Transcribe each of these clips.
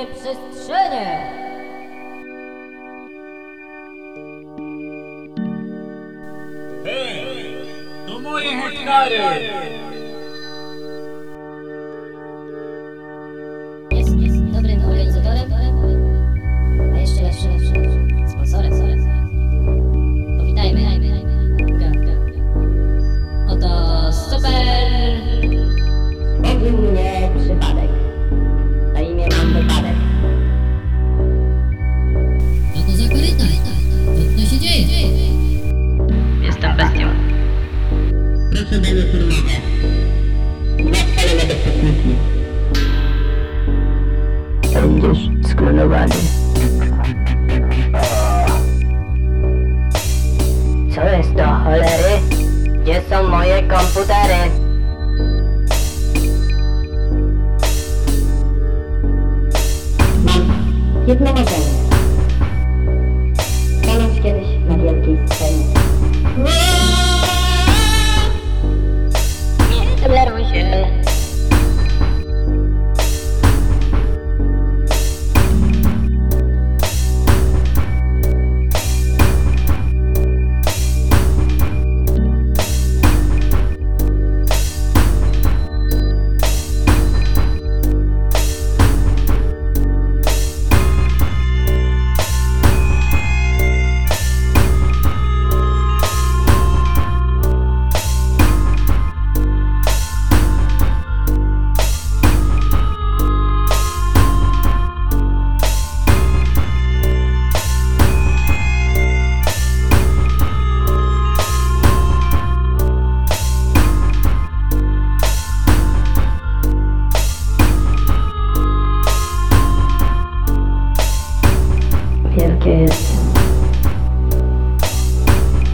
Wielkie przestrzenie! Hej, to moje hektary! Procedery firmowe. Niepalone bezpieczniki. Będziesz sklonowany. Co jest do cholery? Moje komputery? Mam jedno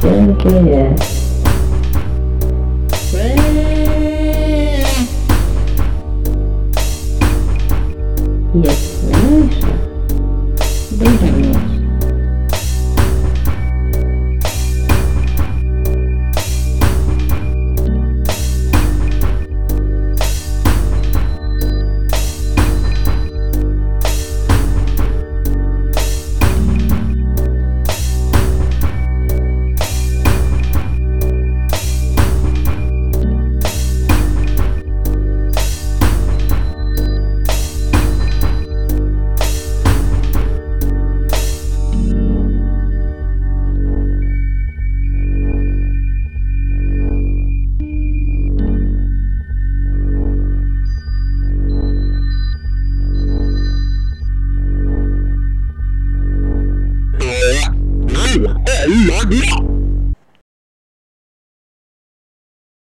Jest. Jest Yeah.